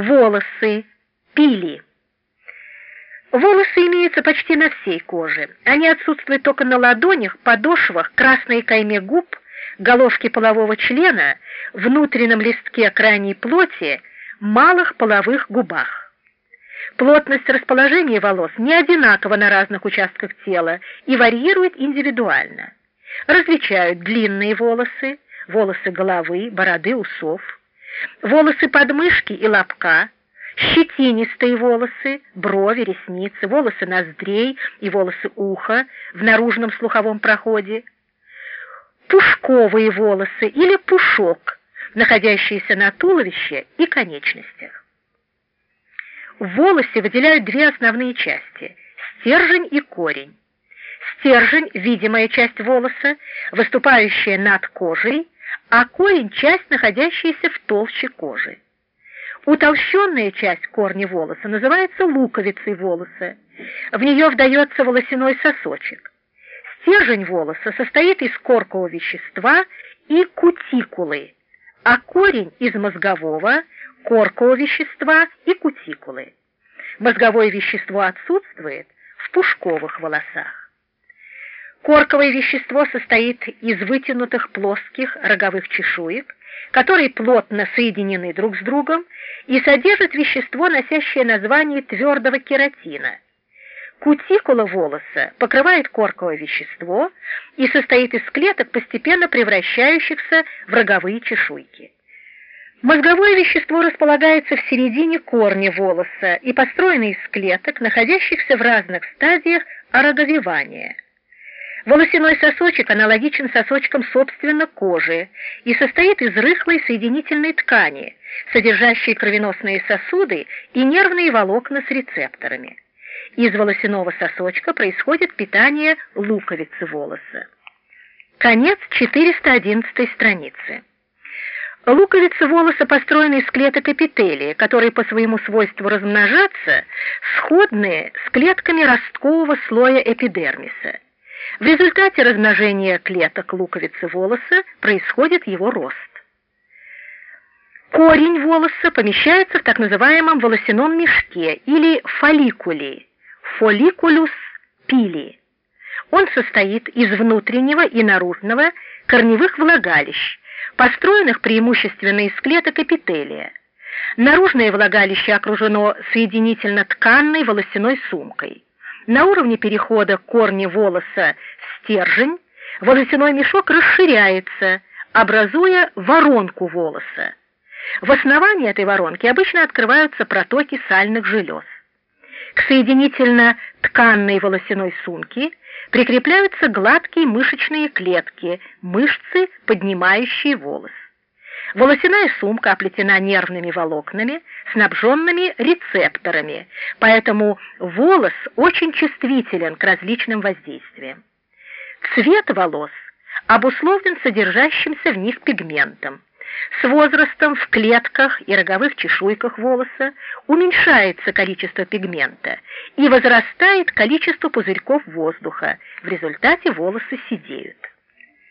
Волосы. Пили. Волосы имеются почти на всей коже. Они отсутствуют только на ладонях, подошвах, красной кайме губ, головке полового члена, внутреннем листке крайней плоти, малых половых губах. Плотность расположения волос не одинакова на разных участках тела и варьирует индивидуально. Различают длинные волосы, волосы головы, бороды, усов, волосы подмышки и лобка, щетинистые волосы, брови, ресницы, волосы ноздрей и волосы уха в наружном слуховом проходе, пушковые волосы или пушок, находящиеся на туловище и конечностях. В волосе выделяют две основные части – стержень и корень. Стержень – видимая часть волоса, выступающая над кожей, а корень – часть, находящаяся в толще кожи. Утолщенная часть корня волоса называется луковицей волоса. В нее вдается волосяной сосочек. Стержень волоса состоит из коркового вещества и кутикулы, а корень из мозгового, коркового вещества и кутикулы. Мозговое вещество отсутствует в пушковых волосах. Корковое вещество состоит из вытянутых плоских роговых чешуек, которые плотно соединены друг с другом и содержат вещество, носящее название твердого кератина. Кутикула волоса покрывает корковое вещество и состоит из клеток, постепенно превращающихся в роговые чешуйки. Мозговое вещество располагается в середине корня волоса и построено из клеток, находящихся в разных стадиях ороговевания. Волосяной сосочек аналогичен сосочкам собственно кожи и состоит из рыхлой соединительной ткани, содержащей кровеносные сосуды и нервные волокна с рецепторами. Из волосяного сосочка происходит питание луковицы волоса. Конец 411 страницы. Луковицы волоса построены из клеток эпителия, которые по своему свойству размножаться сходные с клетками росткового слоя эпидермиса. В результате размножения клеток луковицы волоса происходит его рост. Корень волоса помещается в так называемом волосяном мешке или фолликуле, фолликулюс пили. Он состоит из внутреннего и наружного корневых влагалищ, построенных преимущественно из клеток эпителия. Наружное влагалище окружено соединительно-тканной волосяной сумкой. На уровне перехода корни волоса в стержень волосяной мешок расширяется, образуя воронку волоса. В основании этой воронки обычно открываются протоки сальных желез. К соединительно-тканной волосяной сумке прикрепляются гладкие мышечные клетки, мышцы, поднимающие волос. Волосяная сумка оплетена нервными волокнами, снабженными рецепторами, поэтому волос очень чувствителен к различным воздействиям. Цвет волос обусловлен содержащимся в них пигментом. С возрастом в клетках и роговых чешуйках волоса уменьшается количество пигмента и возрастает количество пузырьков воздуха, в результате волосы сидеют.